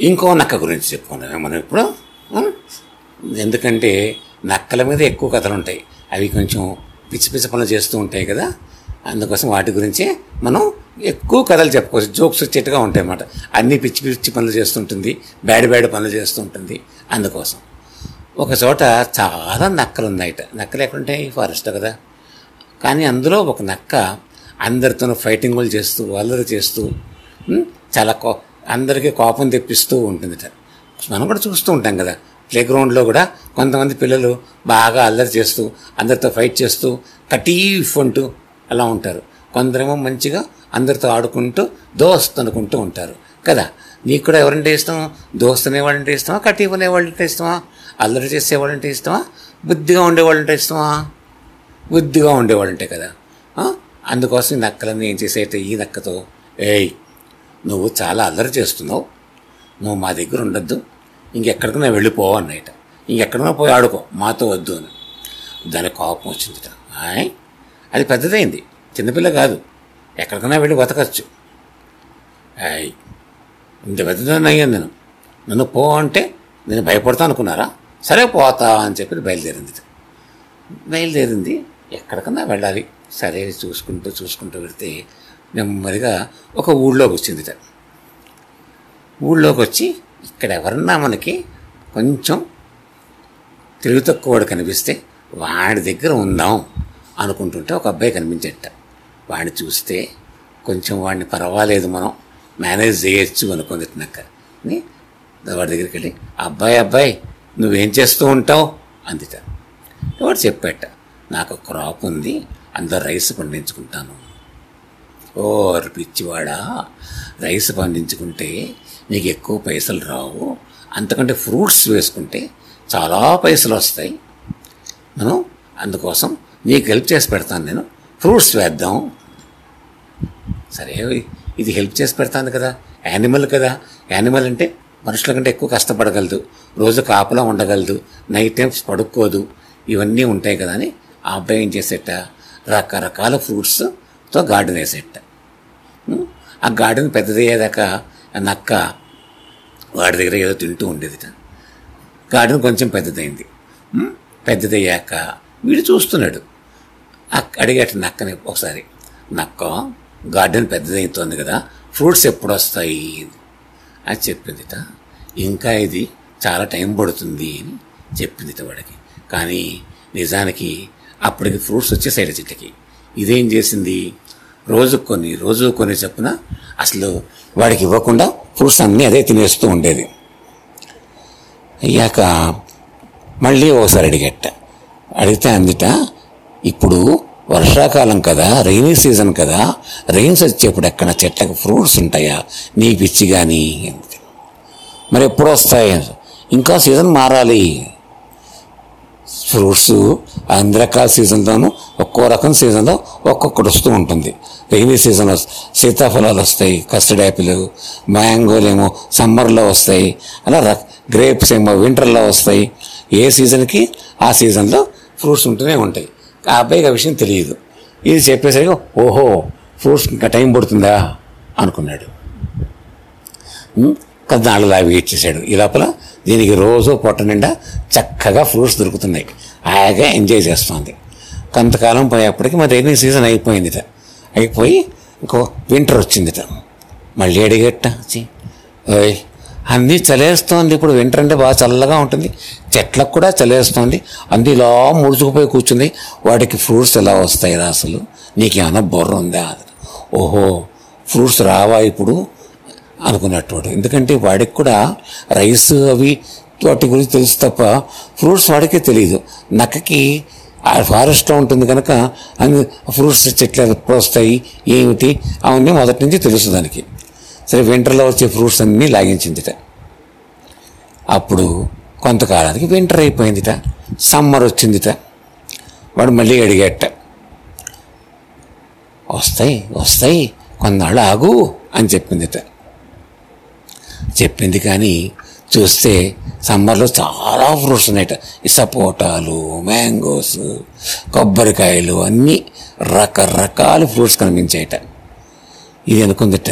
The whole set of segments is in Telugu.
ఇంకో నక్క గురించి చెప్పుకున్నాం మనం ఇప్పుడు? ఎందుకంటే నక్కల మీద ఎక్కువ కథలు ఉంటాయి అవి కొంచెం పిచ్చి పిచ్చి పనులు చేస్తూ ఉంటాయి కదా. అందుకోసం వాటి గురించే మనం ఎక్కువ కథలు చెప్పుకోవచ్చు. జోక్స్ వచ్చేట్టుగా ఉంటాయి అన్నమాట. అన్నీ పిచ్చి పిచ్చి పనులు చేస్తుంటుంది. బ్యాడ్ బ్యాడ్ పనులు చేస్తుంటుంది. అందుకోసం. ఒక చోట చాలా నక్కలు ఉన్నాయట నక్కలు ఎక్కడుంటాయి ఫారెస్ట్ కదా. కానీ అందులో ఒక నక్క అందరితోనూ ఫైటింగులు చేస్తూ అల్లరి చేస్తూ చాలా కో అందరికీ కోపం తెప్పిస్తూ ఉంటుందిట. మనం కూడా చూస్తూ ఉంటాం కదా. ప్లేగ్రౌండ్లో కూడా కొంతమంది పిల్లలు బాగా అల్లరి చేస్తూ అందరితో ఫైట్ చేస్తూ కటీఫ్ అంటూ అలా ఉంటారు. కొందరేమో మంచిగా అందరితో ఆడుకుంటూ దోస్త్ అనుకుంటూ ఉంటారు. కదా? నీకు కూడా ఎవరంటే ఇష్టం? దోస్త్ అనేవాళ్ళంటే ఇష్టమా? కటీఫ్ అనేవాళ్ళంటే ఇష్టమా? అల్లరి చేసేవాళ్ళంటే ఇష్టమా? బుద్ధిగా ఉండేవాళ్ళంటే ఇష్టమా? బుద్ధిగా ఉండేవాళ్ళంటే కదా. అందుకోసం ఈ నక్కలన్నీ ఏం చేసేట ఈ నక్కతో ఏయ్ నువ్వు చాలా అల్లరి చేస్తున్నావు. నువ్వు మా దగ్గర ఉండొద్దు. ఇంకెక్కడికైనా వెళ్ళిపోవు అన్నయ్యట. ఇంకెక్కడికైనా పోయి ఆడుకో. మాతో వద్దు అని. దాని కోపం వచ్చిందిట. ఆయ్ అది పెద్దదైంది. చిన్నపిల్ల కాదు. ఎక్కడికైనా వెళ్ళి బతకచ్చు. ఆయ్ ఇంత పెద్దదాన్ని అయ్యాను నేను. నన్ను పో అంటే నేను భయపడతా అనుకున్నారా? సరే పోతా అని చెప్పి బయలుదేరింది బయలుదేరింది. ఎక్కడికన్నా వెళ్ళాలి. సరే చూసుకుంటూ చూసుకుంటూ వెళితే నెమ్మదిగా ఒక ఊళ్ళోకి వచ్చిందిట. ఊళ్ళోకి వచ్చి ఇక్కడ ఎవరన్నా మనకి కొంచెం తెలివి తక్కువడు కనిపిస్తే వాడి దగ్గర ఉందాం అనుకుంటుంటే ఒక అబ్బాయి కనిపించట. వాడిని చూస్తే కొంచెం వాడిని పర్వాలేదు మనం మేనేజ్ చేయొచ్చు అనుకుంది అని వాడి దగ్గరికి వెళ్ళి అబ్బాయి అబ్బాయి నువ్వేం చేస్తూ ఉంటావు? అందిట. వాడు చెప్పాట నాకు క్రాప్ ఉంది అందరు రైస్ పండించుకుంటాను. ఓ పిచ్చివాడా రైస్ పండించుకుంటే నీకు ఎక్కువ పైసలు రావు. అంతకంటే ఫ్రూట్స్ వేసుకుంటే చాలా పైసలు వస్తాయి. మనం అందుకోసం నీకు హెల్ప్ చేసి పెడతాను నేను. ఫ్రూట్స్ వేద్దాం. సరే ఇది హెల్ప్ చేసి పెడతాను కదా. యానిమల్ కదా. యానిమల్ అంటే మనుషుల కంటే ఎక్కువ కష్టపడగలదు. రోజు కాపలా ఉండగలదు. నైట్ టైమ్స్ పడుకోదు ఇవన్నీ ఉంటాయి కదా అని ఆ అబ్బాయి ఏం చేసేట? రకరకాల ఫ్రూట్స్తో గార్డెన్ వేసేట. ఆ గార్డెన్ పెద్దదయ్యేదాకా ఆ నక్క వాడి దగ్గర ఏదో తింటూ ఉండేదిట. గార్డెన్ కొంచెం పెద్దదైంది. పెద్దదయ్యాక వీడు చూస్తున్నాడు. అక్- అడిగాట నక్కని ఒకసారి నక్క గార్డెన్ పెద్దదైతోంది కదా ఫ్రూట్స్ ఎప్పుడు వస్తాయి అని చెప్పిందిట. ఇంకా ఇది చాలా టైం పడుతుంది అని చెప్పిందిట వాడికి. కానీ నిజానికి అప్పటికి ఫ్రూట్స్ వచ్చేసాయి చెట్టుకి ఇదేం చేసింది? రోజు కొన్ని రోజు కొన్ని చెప్పున అసలు వాడికి ఇవ్వకుండా ఫ్రూట్స్ అన్నీ అదే తినేస్తూ ఉండేది. అయ్యాక మళ్ళీ ఒకసారి అడిగట్ట అడిగితే అందిట ఇప్పుడు వర్షాకాలం కదా రైనీ సీజన్ కదా రైన్స్ వచ్చేప్పుడు ఎక్కడ చెట్లకు ఫ్రూట్స్ ఉంటాయా? నీ పిచ్చి కానీ మరి ఎప్పుడు వస్తాయి? ఇంకా సీజన్ మారాలి. ఫ్రూట్స్ అన్ని రకాల సీజన్లోనూ ఒక్కో రకం సీజన్లో ఒక్కొక్కటి వస్తూ ఉంటుంది. రైనీ సీజన్లో సీతాఫలాలు వస్తాయి కస్టర్డ్ యాపిల్ మ్యాంగోలు ఏమో సమ్మర్లో వస్తాయి అలా రక్ గ్రేప్స్ ఏమో వింటర్లో వస్తాయి. ఏ సీజన్కి ఆ సీజన్లో ఫ్రూట్స్ ఉంటూనే ఉంటాయి. ఆ అబ్బాయికి ఆ విషయం తెలియదు. ఇది చెప్పేసరికి ఓహో ఫ్రూట్స్ ఇంకా టైం పడుతుందా? అనుకున్నాడు. కన్నాళ్ళు లావి ఇచ్చేసాడు ఈ లోపల దీనికి రోజు పొట్ట నిండా చక్కగా ఫ్రూట్స్ దొరుకుతున్నాయి. హాయిగా ఎంజాయ్ చేస్తుంది. కొంతకాలం పోయేప్పటికి మరి రైనీ సీజన్ అయిపోయిందిట. అయిపోయి ఇంకో వింటర్ వచ్చిందిట. మళ్ళీ అడిగట్ట ఓయ్ అన్నీ చలేస్తోంది. ఇప్పుడు వింటర్ అంటే బాగా చల్లగా ఉంటుంది. చెట్లకు కూడా చలేస్తోంది. అన్నీ ఇలా ముడుచుకుపోయి కూర్చుంది. వాటికి ఫ్రూట్స్ ఎలా వస్తాయి రా అసలు? నీకేమైనా బుర్ర ఉందా? ఓహో ఫ్రూట్స్ రావా ఇప్పుడు? అనుకున్నట్టు ఎందుకంటే వాడికి కూడా రైస్ అవి వాటి గురించి తెలుసు తప్ప ఫ్రూట్స్ వాడికే తెలియదు నక్కకి ఆ ఫారెస్ట్లో ఉంటుంది కనుక అన్ని ఫ్రూట్స్ చెట్లు ఎప్పుడు వస్తాయి ఏమిటి అవన్నీ మొదటి నుంచి తెలుసు దానికి. సరే వింటర్లో వచ్చే ఫ్రూట్స్ అన్నీ లాగించిందిట. అప్పుడు కొంతకాలానికి వింటర్ అయిపోయిందిట. సమ్మర్ వచ్చిందిట. వాడు మళ్ళీ అడిగేట వస్తాయి వస్తాయి కొన్నాళ్ళు ఆగు అని చెప్పిందిట. చెప్పింది కానీ చూస్తే సమ్మర్లో చాలా ఫ్రూట్స్ ఉన్నాయట ఈ సపోటాలు మ్యాంగోస్ కొబ్బరికాయలు అన్నీ రకరకాల ఫ్రూట్స్ కనిపించాయట. ఇది అనుకుందట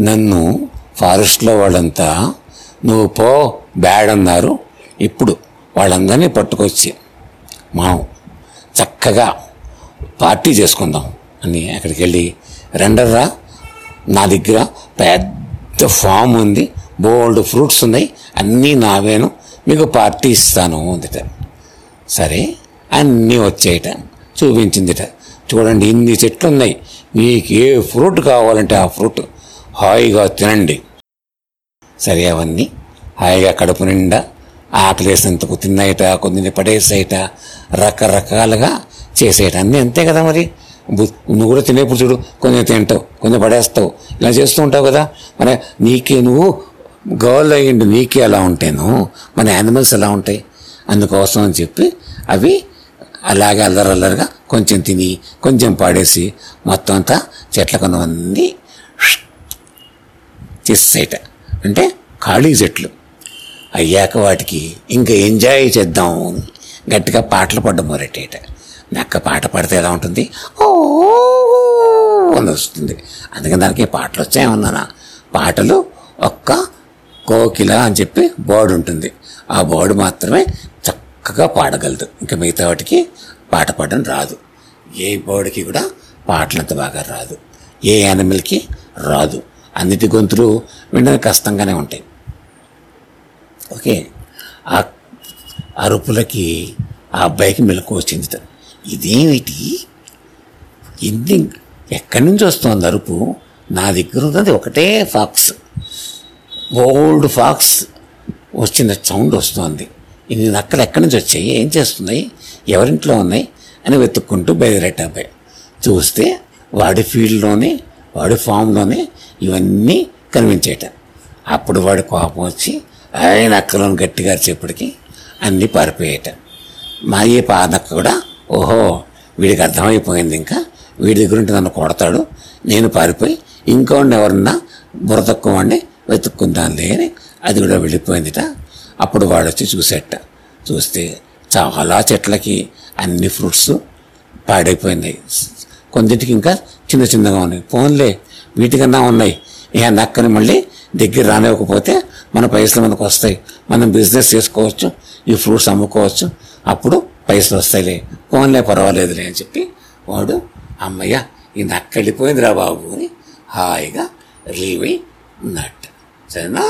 నన్ను ఫారెస్ట్లో వాళ్ళంతా నువ్వు పో బ్యాడ్ అన్నారు. ఇప్పుడు వాళ్ళందరినీ పట్టుకొచ్చి మనం చక్కగా పార్టీ చేసుకుందాం అని అక్కడికి వెళ్ళి రెండర్రా నా దగ్గర పెద్ద ఫామ్ ఉంది బోల్డ్ ఫ్రూట్స్ ఉన్నాయి అన్నీ నావేను మీకు పార్టీ ఇస్తాను అందుట. సరే అన్నీ వచ్చేయట చూపించిందిట. చూడండి ఇన్ని చెట్లు ఉన్నాయి మీకు ఏ ఫ్రూట్ కావాలంటే ఆ ఫ్రూట్ హాయిగా తినండి. సరే అవన్నీ హాయిగా కడుపు నిండా ఆకలేసినంతకు తిన్నాయట కొన్ని పడేసేయట రకరకాలుగా చేసేయట అన్నీ అంతే కదా మరి? నువ్వు కూడా తినేప్పుడు చూడు కొంచెం తింటావు కొంచెం పడేస్తావు. ఇలా చేస్తూ ఉంటావు కదా. మరి నీకే నువ్వు గర్ల్ అయ్యిండు నీకే అలా ఉంటాను మన యానిమల్స్ ఎలా ఉంటాయి? అందుకోసం అని చెప్పి అవి అలాగే అల్లరల్లరిగా కొంచెం తిని కొంచెం పాడేసి మొత్తం అంతా చెట్ల కొనవన్నీ చేసేట. అంటే ఖాళీ చెట్లు. అయ్యాక వాటికి ఇంకా ఎంజాయ్ చేద్దాం అని గట్టిగా పాటలు పడ్డం మొదలెట్టేట. నక్క పాట పాడితే ఎలా ఉంటుంది? ఓ అని వస్తుంది. అందుకని దానికి పాటలు వచ్చాయమన్నానా పాటలు ఒక్క కోకిల అని చెప్పి బోర్డు ఉంటుంది. ఆ బోర్డు మాత్రమే చక్కగా పాడగలదు. ఇంకా మిగతా వాటికి పాట పాడడం రాదు. ఏ బోర్డుకి కూడా పాటలు అంత బాగా రాదు. ఏ యానిమల్కి రాదు. అన్నిటి గొంతులు వినడానికి కష్టంగానే ఉంటాయి. ఓకే. ఆ అరుపులకి ఆ అబ్బాయికి మెలకు వచ్చింది. ఇదేమిటి? ఇన్ని ఎక్కడి నుంచి వస్తుంది అరుపు? నా దగ్గర ఉన్నది ఒకటే ఫాక్స్. ఓల్డ్ ఫాక్స్ వచ్చిన సౌండ్ వస్తుంది. ఇన్ని నక్కలు ఎక్కడి నుంచి వచ్చాయి? ఏం చేస్తున్నాయి? ఎవరింట్లో ఉన్నాయి? అని వెతుక్కుంటూ బయలుదేరట అబ్బాయి చూస్తే వాడి ఫీల్డ్లోనే వాడి ఫామ్లోనే ఇవన్నీ కనిపించేట. అప్పుడు వాడి కోపం వచ్చి ఆయన అక్కలను గట్టిగా చెప్పటికి అన్నీ పారిపోయేట. మా ఏ పాదక్క కూడా ఓహో వీడికి అర్థమైపోయింది ఇంకా. వీడి దగ్గర ఉంటే నన్ను కొడతాడు. నేను పారిపోయి ఇంకోడిని ఎవరన్నా బుర్ర తక్కువ వాడిని వెతుక్కుంటానులే అని అది కూడా వెళ్ళిపోయిందిట. అప్పుడు వాడు వచ్చి చూసేట. చూస్తే చాలా చెట్లకి అన్ని ఫ్రూట్స్ పాడైపోయినాయి. కొన్నింటికి ఇంకా చిన్న చిన్నగా ఉన్నాయి. ఫోన్లే వీటికన్నా ఉన్నాయి. ఇక నక్కని మళ్ళీ దగ్గర రానివ్వకపోతే మన పైసలు మనకు వస్తాయి. మనం బిజినెస్ చేసుకోవచ్చు ఈ ఫ్రూట్స్ అమ్ముకోవచ్చు. అప్పుడు పైసలు వస్తాయిలే. ఫోన్లే పర్వాలేదులే అని చెప్పి వాడు అమ్మయ్య ఈ నక్క బాబు అని హాయిగా రిలీవ్ అయి ఉన్నట్టు సరేనా?